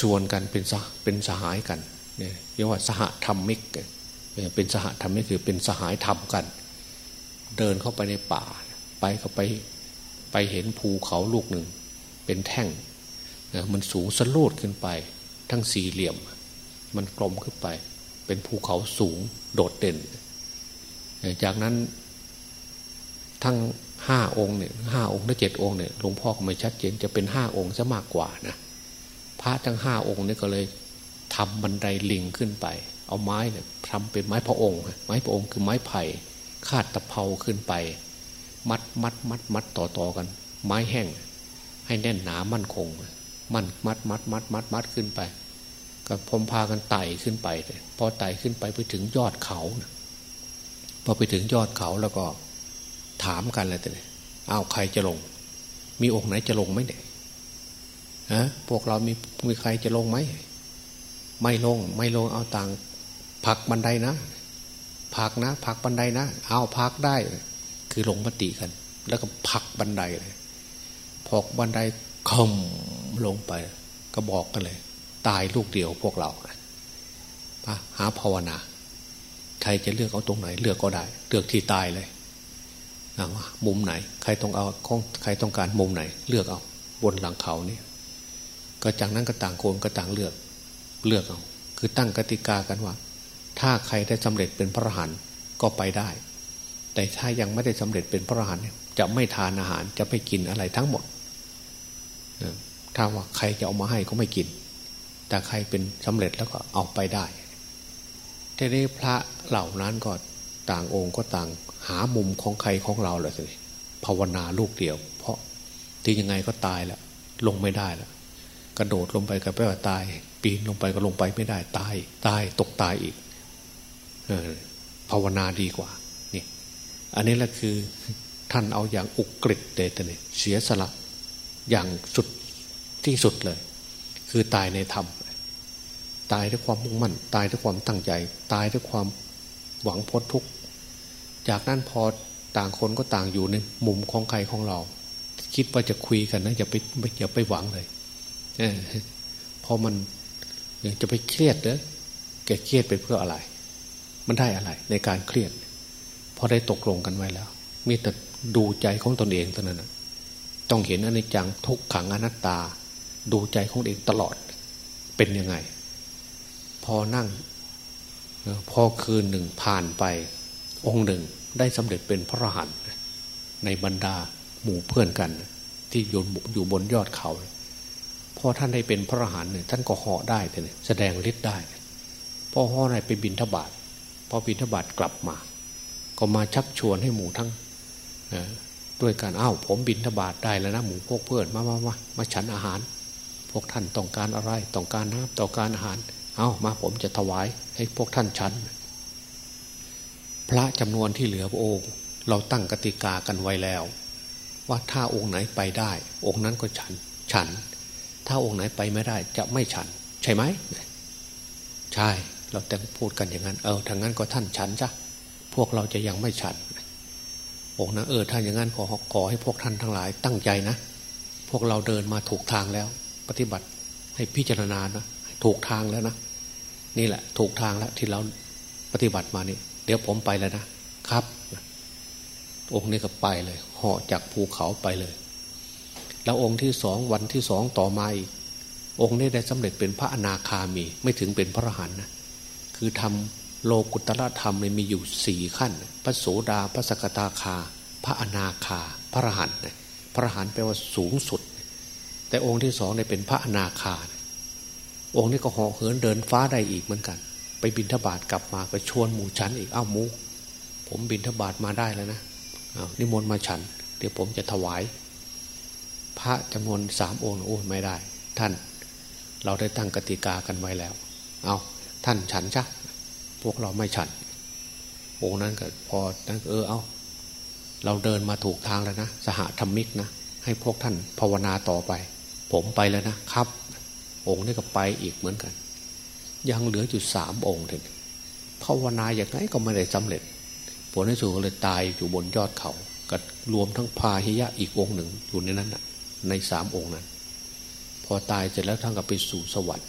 ชวนกันเป็นสเป็นสหายกัน เนี่ยเรียกว่าสหธรรมิก เป็นสหธรรมิกคือเป็นสหายธรรมกัน เดินเข้าไปในป่า ไปก็ไปไปเห็นภูเขาลูกหนึ่ง เป็นแท่งมันสูงสลูดขึ้นไป ทั้งสี่เหลี่ยม มันกลมขึ้นไป เป็นภูเขาสูงโดดเด่น จากนั้นทั้งห้าองค์เนี่ยห้าองค์หรือเจ็ดองค์เนี่ยหลวงพ่อก็ไม่ชัดเจนจะเป็นห้าองค์ซะมากกว่านะพระทั้งห้าองค์เนี่ยก็เลย ทำบันไดลิงขึ้นไป เอาไม้เนี่ยทำเป็นไม้พระองค์ ไม้พระองค์คือไม้ไผ่คาดตะเภาขึ้นไป มัดมัดมัดมัดต่อต่อกัน ไม้แห้ง ให้แน่นหนามั่นคง มันมัดมัดมัดมัดมัดขึ้นไป ก็พมพากันไต่ขึ้นไป พอไต่ขึ้นไปไปถึงยอดเขา พอไปถึงยอดเขาแล้วก็ถามกันเลยแต่เอาใครจะลง มีองค์ไหนจะลงไหมเนี่ยฮะพวกเรามีมีใครจะลงไหม ไม่ลง ไม่ลงเอาต่างผักบันไดนะผักนะผักบันไดนะ เอาพักได้ คือลงมติกัน แล้วก็ผักบันไดเลยพอกบันไดคมลงไป ก็บอกกันเลย ตายลูกเดียวพวกเราหาภาวนาใครจะเลือกเอาตรงไหน เลือกก็ได้ เลือกที่ตายเลยนะว่ามุมไหน ใครต้องเอาใครต้องการมุมไหน เลือกเอา บนหลังเขานี่ก็จากนั้นก็ต่างโคนก็ต่างเลือก เลือกเอาคือตั้งกติกากันว่า ถ้าใครได้สำเร็จเป็นพระหันก็ไปได้ แต่ถ้ายังไม่ได้สำเร็จเป็นพระหันจะไม่ทานอาหารจะไม่กินอะไรทั้งหมดถ้าว่าใครจะเอามาให้ก็ไม่กิน แต่ใครเป็นสำเร็จแล้วก็เอาไปได้ทีนี้พระเหล่านั้นก็ต่างองค์ก็ต่างหามุมของใครของเราเลยสิภาวนาลูกเดียว เพราะที่ยังไงก็ตายแล้วลงไม่ได้แล้ว กระโดดลงไปก็แปลว่าตาย ปีนลงไปก็ลงไปไม่ได้ตายตายตกตายอีกอภาวนาดีกว่านี่อันนี้แหละคือท่านเอาอย่างอุกฤษเดชเนี่ยเสียสละอย่างสุดที่สุดเลย คือตายในธรรม ตายด้วยความมุ่งมั่น ตายด้วยความตั้งใจ ตายด้วยความหวังพ้นทุกข์จากนั้นพอต่างคนก็ต่างอยู่ในมุมของใครของเรา คิดว่าจะคุยกันนะอย่าไปอย่าไปหวังเลย ออพอมันจะไปเครียดเด้อแกเครียดไปเพื่ออะไร มันได้อะไร ในการเครียด พอได้ตกลงกันไว้แล้ว มีแต่ดูใจของตนเองเท่านั้นต้องเห็นอนิจจังทุกขังอนัตตา ดูใจของเองตลอด เป็นยังไง พอนั่ง พอคืนหนึ่งผ่านไป องค์หนึ่งได้สำเร็จเป็นพระอรหันต์ในบรรดาหมู่เพื่อนกัน ที่ยนอยู่บนยอดเขา พอท่านได้เป็นพระอรหันต์เนี่ยท่านก็เหาะได้แต่แสดงฤทธิ์ได้พ่อห่อไหนไปบินทบาทพอบินทบาทกลับมา ก็มาชักชวนให้หมู่ทั้งด้วยการอ้าวผมบินทบาทได้แล้วนะหมู่พวกเพื่อนมามามามาฉันอาหาร พวกท่านต้องการอะไรต้องการน้ำต้องการอาหาร เอามาผมจะถวายให้พวกท่านฉัน พระจำนวนที่เหลือพระองค์เราตั้งกติกากันไว้แล้ว ว่าถ้าองค์ไหนไปได้ องค์นั้นก็ฉันฉัน ถ้าองค์ไหนไปไม่ได้จะไม่ฉัน ใช่ไหมใช่ เราแต่งพูดกันอย่างนั้น เออทางนั้นก็ท่านฉันจ้ะพวกเราจะยังไม่ฉันองค์นะเออถ้าอย่างนั้นขอขอให้พวกท่านทั้งหลาย ตั้งใจนะพวกเราเดินมาถูกทางแล้ว ปฏิบัติให้พิจารณานะถูกทางแล้วนะนี่แหละ ถูกทางแล้วที่เราปฏิบัติมานี่เดี๋ยวผมไปแล้วนะครับ องค์นี้ก็ไปเลยเหาะจากภูเขาไปเลย แล้วองค์ที่สองวันที่สองต่อมาอีกองค์นี้ได้สำเร็จเป็นพระอนาคามีไม่ถึงเป็นพระอรหันต์นะคือทำโลกุตละธรรมเลยมีอยู่สี่ขั้น พระโสดาพระสกตาคา พระอนาคา พระอรหันต์พระอรหันต์แปลว่าสูงสุด แต่องค์ที่สองเนี่ยเป็นพระอนาคา องค์นี้ก็ห่อเหินเดินฟ้าได้อีกเหมือนกัน ไปบินทบาทกลับมาไปชวนหมู่ชั้นอีกอ้าวมู ผมบินทบาทมาได้แล้วนะนิมนต์มาฉัน เดี๋ยวผมจะถวาย พระจำนวนสามองค์โอ้ไม่ได้ ท่านเราได้ตั้งกติกากันไว้แล้ว เอาท่านฉันจ้ะพวกเราไม่ฉัน องค์นั้นก็พอนั้นเออเอาเราเดินมาถูกทางแล้วนะ สหธรรมิกนะ ให้พวกท่านภาวนาต่อไป ผมไปแล้วนะครับ องค์นี้ก็ไปอีกเหมือนกัน ยังเหลืออยู่สามองค์ถึงภาวนาอย่างไรก็ไม่ได้สำเร็จ ผลในสุดก็เลยตายอยู่บนยอดเขา กับรวมทั้งพาหิยะอีกองค์หนึ่งอยู่ในนั้นน่ะ ในสามองค์นั้น พอตายเสร็จแล้วท่านก็ไปสู่สวรรค์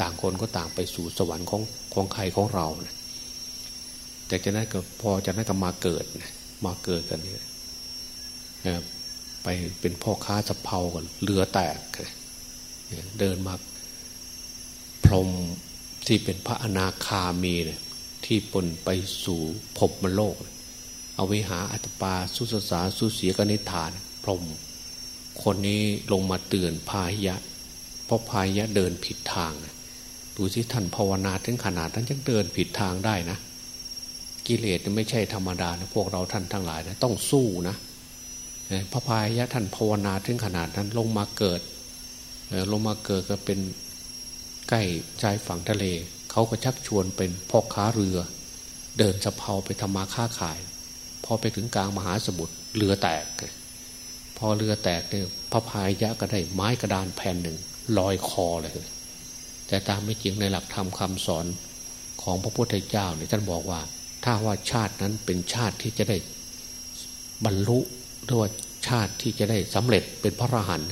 ต่างคนก็ต่างไปสู่สวรรค์ของของใครของเรานะแต่จะนั้นก็พอจะนั้นก็มาเกิดนะมาเกิดกันเนี่ยไปเป็นพ่อค้าสะเพากันเรือแตกเดินมาพรมที่เป็นพระอนาคามีเนี่ยที่ปนไปสู่ภพมโลก เอาวิหาอัตปาสุสสาสุเสียกนิฐาน พรม คนนี้ลงมาเตือนพายะ เพราะพายะเดินผิดทาง ดูสิท่านภาวนาถึงขนาดท่านยังเดินผิดทางได้นะ กิเลสไม่ใช่ธรรมดานะพวกเราท่านทั้งหลายนะต้องสู้นะพระพายะท่านภาวนาถึงขนาดนั้นลงมาเกิดลงมาเกิดก็เป็นใกล้ชายฝั่งทะเล เขาก็ชักชวนเป็นพ่อค้าเรือ เดินสะเพาไปทำมาค้าขาย พอไปถึงกลางมหาสมุทรเรือแตก พอเรือแตกเนี่ยพระพายยะก็ได้ไม้กระดานแผ่นหนึ่งลอยคอเลย แต่ตามไม่จริงในหลักธรรมคาสอนของพระพุทธเจ้าเนี่ยท่านบอกว่า ถ้าว่าชาตินั้นเป็นชาติที่จะได้บรรลุหรือว่าชาติที่จะได้สำเร็จเป็นพระอรหันต์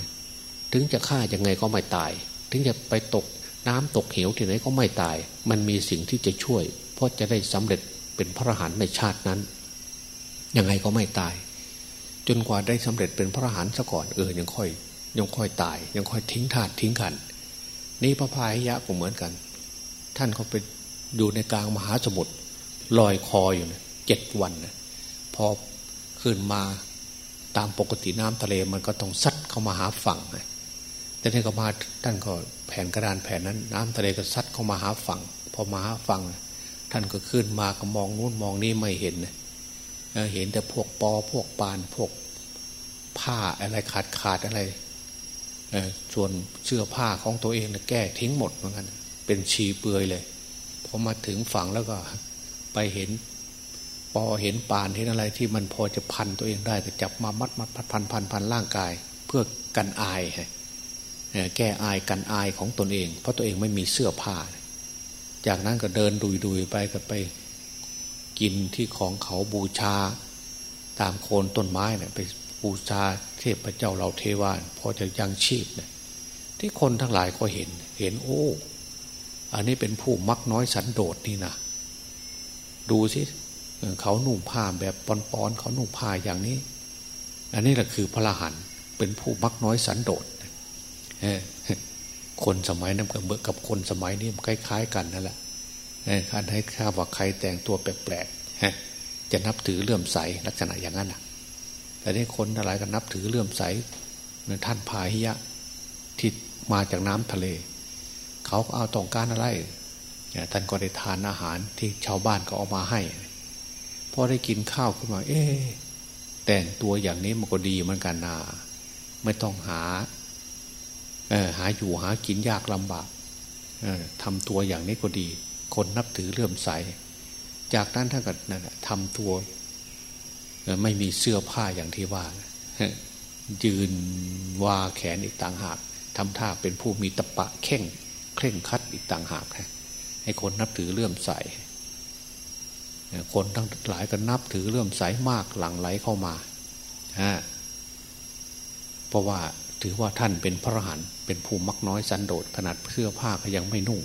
ถึงจะฆ่ายังไงก็ไม่ตาย ถึงจะไปตกน้ำตกเหวที่ไหนก็ไม่ตาย มันมีสิ่งที่จะช่วย เพราะจะได้สำเร็จเป็นพระอรหันต์ในชาตินั้นยังไงก็ไม่ตาย จนกว่าได้สำเร็จเป็นพระอรหันต์ซะก่อนเออยังค่อย ยังค่อยตาย ยังค่อยทิ้งธาตุทิ้งกันนี่พระพายยะก็เหมือนกัน ท่านเขาไปอยู่ในกลางมหาสมุทรลอยคออยู่นะเจ็ดวันนะพอขึ้นมาตามปกติน้ำทะเลมันก็ต้องซัดเข้ามาหาฝั่งนะแต่นี่ก็มาท่านก็แผ่นกระดานแผ่นนั้น น้ำทะเลก็ซัดเข้ามาหาฝั่ง พอมาหาฝั่ง ท่านก็ขึ้นมาก็มองนู้นมองนี้ไม่เห็น เห็นแต่พวกปอพวกปานพวกผ้าอะไรขาดขาดอะไรส่วนเสื้อผ้าของตัวเองแก้ทิ้งหมดเหมือนกันเป็นชีเปลือยเลยพอมาถึงฝั่งแล้วก็ไปเห็นปอเห็นปานเห็นอะไรที่มันพอจะพันตัวเองได้ก็จับมามัดมัดพันพันพันพันร่างกาย เพื่อกันอายแก้อายกันอายของตนเอง เพราะตัวเองไม่มีเสื้อผ้า จากนั้นก็เดินดุยดุยไปก็ไป กินที่ของเขาบูชา ตามโคนต้นไม้เนี่ยไปบูชาเทพเจ้าเราเทวานพอจะยังชีพเนี่ยที่คนทั้งหลายก็เห็น เห็นโอ้ อันนี้เป็นผู้มักน้อยสันโดษนี่นะดูสิเขาหนุ่งผ้าแบบปอนๆเขาหนุ่งผ้าอย่างนี้ อันนี้แหละคือพระหันเป็นผู้มักน้อยสันโดษคนสมัยนั้นกับเบิกกับคนสมัยนี้คล้าย ๆ กันนั่นแหละ การให้ข้าว่าใครแต่งตัวแปลกๆจะนับถือเลื่อมใสลักษณะอย่างนั้นอะแต่นี่คนอะไรก็นับถือเลื่อมใสท่านพาหิยะที่มาจากน้ำทะเล เขาเอาต้องการอะไรท่านก็ได้ทานอาหารที่ชาวบ้านก็เอามาให้พอได้กินข้าวขึ้นมา เอ๊แต่งตัวอย่างนี้มันก็ดีเหมือนกันนาไม่ต้องหาหาอยู่หากินยากลำบากทำตัวอย่างนี้ก็ดี คนนับถือเลื่อมใส จากนั้นท่านก็ทำตัวไม่มีเสื้อผ้าอย่างที่ว่า ยืนวาแขนอีกต่างหากทำท่าเป็นผู้มีตะปะเข่งเคร่งคัดอีกต่างหากให้คนนับถือเลื่อมใส คนทั้งหลายก็นับถือเลื่อมใสมากหลั่งไหลเข้ามาเพราะว่าถือว่าท่านเป็นพระหันเป็นภูมิมักน้อยสันโดษขนาดเสื้อผ้าก็ยังไม่นุ่ง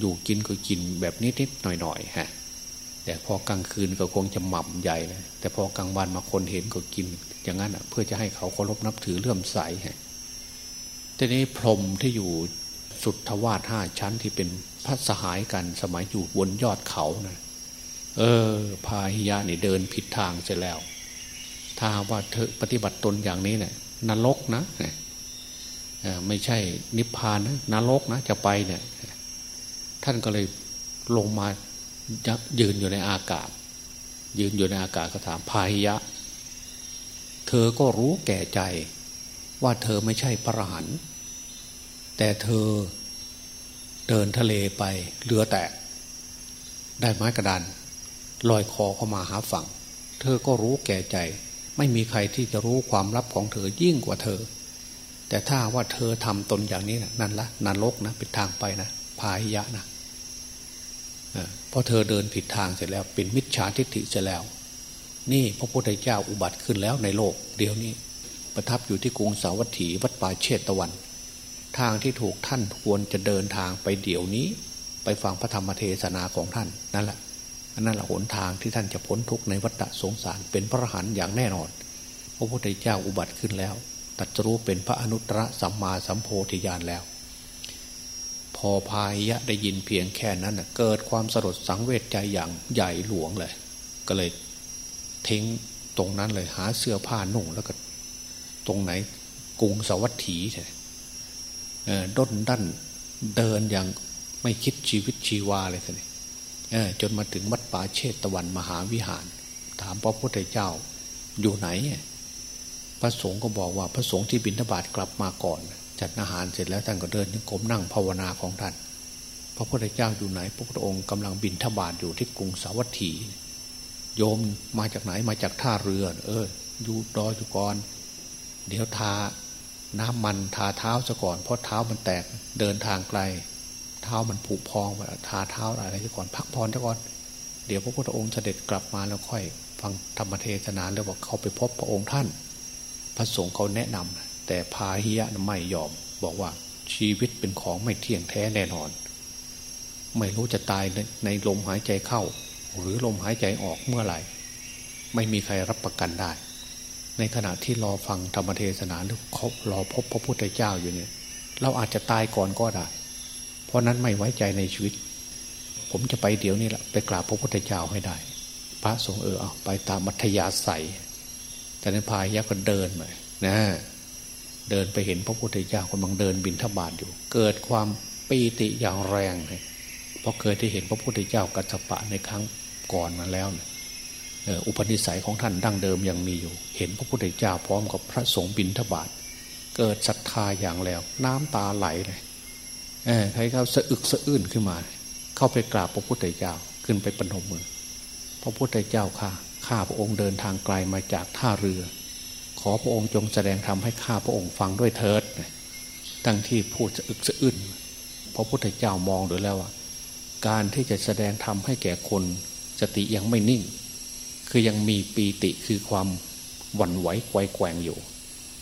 อยู่กินก็กินแบบนิดๆหน่อยๆฮะแต่พอกลางคืนก็คงจะหม่ำใหญ่เลยแต่พอกลางวันมาคนเห็นก็กิน อย่างนั้นเพื่อจะให้เขาเคารพนับถือเลื่อมใสฮะทีนี้พรมที่อยู่สุดทวาดห้าชั้นที่เป็นพระสหายกันสมัยอยู่บนยอดเขานะเออ พาหิยะนี่เดินผิดทางเสียแล้ว ถ้าว่าเธอปฏิบัติตนอย่างนี้เนะี่ยนรกนะไม่ใช่นิพพานนะนรกนะจะไปเนี่ย ท่านก็เลยลงมายืนอยู่ในอากาศ ยืนอยู่ในอากาศก็ถามพาหิยะ เธอก็รู้แก่ใจ ว่าเธอไม่ใช่พระหันแต่เธอเดินทะเลไปเรือแตก ได้ไม้กระดานลอยคอเข้ามาหาฝั่ง เธอก็รู้แก่ใจ ไม่มีใครที่จะรู้ความลับของเธอยิ่งกว่าเธอ แต่ถ้าว่าเธอทำตนอย่างนี้นะนั่นละนรกนะเป็นทางไปนะพาหิยะนะ เพราะเธอเดินผิดทางเสร็จแล้ว เป็นมิจฉาทิฏฐิเสร็จแล้ว นี่พระพุทธเจ้าอุบัติขึ้นแล้วในโลก เดี๋ยวนี้ประทับอยู่ที่กรุงสาวัตถีวัดป่าเชตตะวัน ทางที่ถูกท่านควรจะเดินทางไปเดี๋ยวนี้ ไปฟังพระธรรมเทศนาของท่านนั่นแหละอันนั้นแหละหนทางที่ท่านจะพ้นทุกข์ในวัฏสงสารเป็นพระหันอย่างแน่นอน พระพุทธเจ้าอุบัติขึ้นแล้ว ตัดรู้เป็นพระอนุตตรสัมมาสัมโพธิญาณแล้ว พอพายะได้ยินเพียงแค่นั้นเกิดความสลดสังเวชใจอย่างใหญ่หลวงเลย ก็เลยทิ้งตรงนั้นเลยหาเสื้อผ้านุ่งแล้วก็ ตรงไหนกรุงสวัสถีเลยด้นดันเดินอย่างไม่คิดชีวิตชีวาเลยทีนี้จนมาถึงวัดป่าเชตตะวันมหาวิหาร ถามพระพุทธเจ้าอยู่ไหน พระสงฆ์ก็บอกว่าพระสงฆ์ที่บิณฑบาตกลับมาก่อน จัดอาหารเสร็จแล้วท่านก็เดินกรมนั่งภาวนาของท่าน พระพุทธเจ้าอยู่ไหน พระพุทธองค์กำลังบิณฑบาตอยู่ที่กรุงสาวัตถี โยมมาจากไหนมาจากท่าเรือ เออ อยู่ดอยอยู่ก่อน เดี๋ยวทาน้ำมันทาเท้าซะก่อน เพราะเท้ามันแตกเดินทางไกล เท้ามันผุพองทาเท้าอะไรซะก่อนพักพรซะก่อน เดี๋ยวพระพุทธองค์เสด็จกลับมาแล้วค่อย ฟังธรรมเทศนาแล้วบอกเขาไปพบพระองค์ท่าน พระสงฆ์เขาแนะนำ แต่พาหิยะไม่ยอม บอกว่าชีวิตเป็นของไม่เที่ยงแท้แน่นอน ไม่รู้จะตายในลมหายใจเข้า หรือลมหายใจออกเมื่อไหร่ ไม่มีใครรับประกันได้ ในขณะที่รอฟังธรรมเทศนาหรือครอพบพระพุทธเจ้าอยู่เนี่ย เราอาจจะตายก่อนก็ได้ เพราะนั้นไม่ไว้ใจในชีวิต ผมจะไปเดี๋ยวนี้แหละไปกราบพระพุทธเจ้าให้ได้ พระสงฆ์เออเอาไปตามมัธยาศัยแต่นั้นพายยักษ์ก็เดินมานะ เดินไปเห็นพระพุทธเจ้ากำลังเดินบินทบาทอยู่ เกิดความปีติอย่างแรงเลยเพราะเคยที่เห็นพระพุทธเจ้ากัสปะในครั้งก่อนมาแล้วเนี่ยอุปนิสัยของท่านดั้งเดิมยังมีอยู่ เห็นพระพุทธเจ้าพร้อมกับพระสงฆ์บินทบาทเกิดศรัทธาอย่างแล้ว น้ำตาไหลเลยเออใครเขาสะอึกสะอื้นขึ้นมา เข้าไปกราบพระพุทธเจ้าขึ้นไปปนมมือ พระพุทธเจ้าข้าข้าพระองค์เดินทางไกลมาจากท่าเรือ อพระองค์จงแสดงธรรมให้ข้าพระองค์ฟังด้วยเถิดตั้งที่พูดสะอึกสะอื้นพระพุทธเจ้ามองดูแล้วว่าการที่จะแสดงธรรมให้แก่คนสติยังไม่นิ่ง คือยังมีปีติคือความหวั่นไหวไกวแกว่งอยู่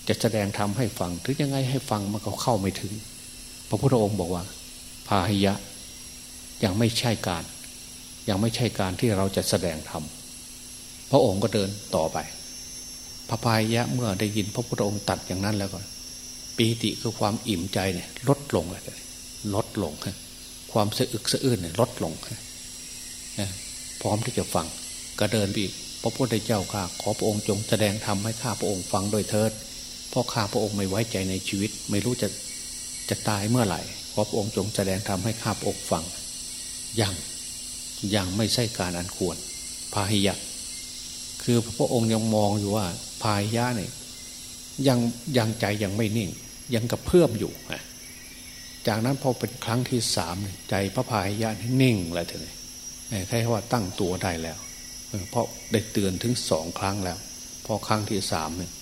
จะแสดงธรรมให้ฟังถึงยังไงให้ฟังมันก็เข้าไม่ถึง พระพุทธองค์บอกว่า พาหิยะ ยังไม่ใช่การ ยังไม่ใช่การที่เราจะแสดงธรรมพระองค์ก็เดินต่อไป พระพายะเมื่อได้ยินพระพุทธองค์ตัดอย่างนั้นแล้วก็ปีติคือความอิ่มใจเนี่ย ลดลงเลยลดลงความสะอึกสะอื้นเนี่ยลดลงพร้อมที่จะฟังก็เดินไปพระพุทธเจ้าข้าขอพระองค์จงแสดงธรรมให้ข้าพระองค์ฟังโดยเถิดเพราะข้าพระองค์ไม่ไว้ใจในชีวิต ไม่รู้จะจะตายเมื่อไหร่ขอพระองค์จงแสดงธรรมให้ข้าพระองค์ฟังยังยังไม่ใช่การอันควรพาหิยะคือพระองค์ยังมองอยู่ว่า พาหิยะเนี่ยยังยังใจยังไม่นิ่ง ยังกระเพื่อมอยู่จากนั้นพอเป็นครั้งที่สามใจพระพาหิยะนิ่งแล้วทีนี้แค่ว่าตั้งตัวได้แล้วเพราะได้เตือนถึงสองครั้งแล้ว พอครั้งที่สามเนี่ย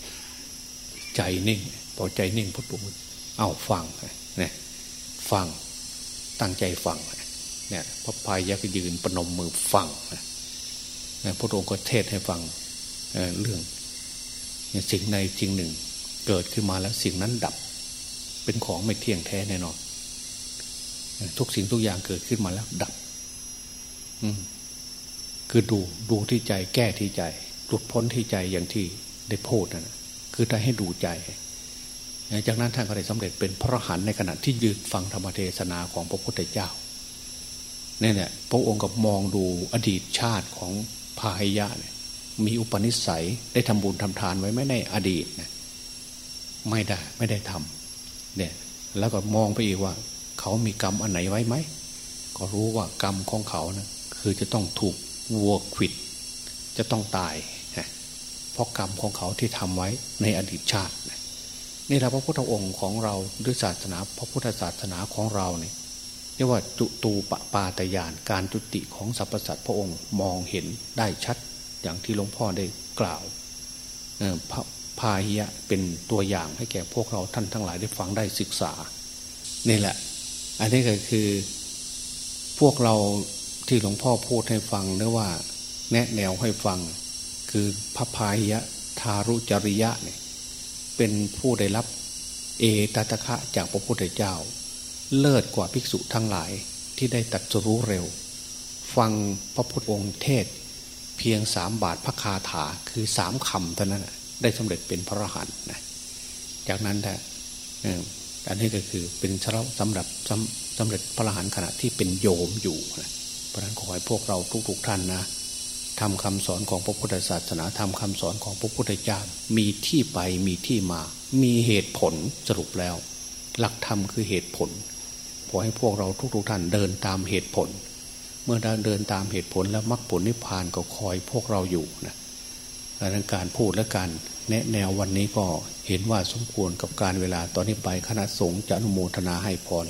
ใจนิ่ง พอใจนิ่งพระองค์เอาฟังเนี่ยฟังตั้งใจฟังเนี่ยพระพายะก็ยืนประนมมือฟังพระองค์ก็เทศให้ฟังเรื่อง สิ่งในจริงหนึ่ง เกิดขึ้นมาแล้วสิ่งนั้นดับ เป็นของไม่เที่ยงแท้แน่นอนทุกสิ่งทุกอย่างเกิดขึ้นมาแล้วดับ อืมคือดูดูที่ใจแก้ที่ใจหลุดพ้นที่ใจอย่างที่ได้พูดนะคือได้ให้ดูใจ จากนั้นท่านก็ได้สำเร็จเป็นพระหันในขณะที่ยืนฟังธรรมเทศนาของพระพุทธเจ้าเนี่ยพระองค์กับมองดูอดีตชาติของพาหิยะเนี่ย มีอุปนิสัย ได้ทำบุญทำทานไว้ไม่ในอดีตนะไม่ได้ไม่ได้ทำเนี่ยแล้วก็มองไปอีกว่า เขามีกรรมอันไหนไว้ไหมก็รู้ว่ากรรมของเขานะคือจะต้องถูกวัวขิด จะต้องตายเพราะกรรมของเขาที่ทำไว้ในอดีตชาตินี่แหละพระพุทธองค์ของเราด้วยศาสนา พระพุทธศาสนาของเราเนี่ยเรียกว่าจุตูปปาตยานการจุติของสรรพสัตว์พระองค์มองเห็นได้ชัด อย่างที่หลวงพ่อได้กล่าวพระพาหิยะเป็นตัวอย่างให้แก่พวกเราท่านทั้งหลายได้ฟังได้ศึกษา นี่แหละ อันนี้ก็คือ พวกเราที่หลวงพ่อพูดให้ฟังหรือว่า แนะแนวให้ฟัง คือพระพาหิยะทารุจริยะเนี่ยเป็นผู้ได้รับเอตตะคะจากพระพุทธเจ้า เลิศกว่าภิกษุทั้งหลายที่ได้ตัดรู้เร็ว ฟังพระพุทธองค์เทศ พียงสามบาทพระคาถาคือสามคำเท่านั้นได้สำเร็จเป็นพระอรหันต์นะจากนั้นแต่อันนี้ก็คือเป็นสำหรับสำเร็จพระอรหันต์ขณะที่เป็นโยมอยู่นะเพราะนั้นขอให้พวกเราทุกๆท่านนะทำคำสอนของพระพุทธศาสนาทำคำสอนของพระพุทธเจ้ามีที่ไปมีที่มา มีเหตุผลสรุปแล้ว หลักธรรมคือเหตุผลขอให้พวกเราทุกๆท่านเดินตามเหตุผล เมื่อเดินตามเหตุผลและมรรคผลนิพพานก็คอยพวกเราอยู่นะดังนั้นการพูดและการแนะแนววันนี้ก็เห็นว่าสมควรกับการเวลาตอนนี้ไปคณะสงฆ์จะอนุโมทนาให้พร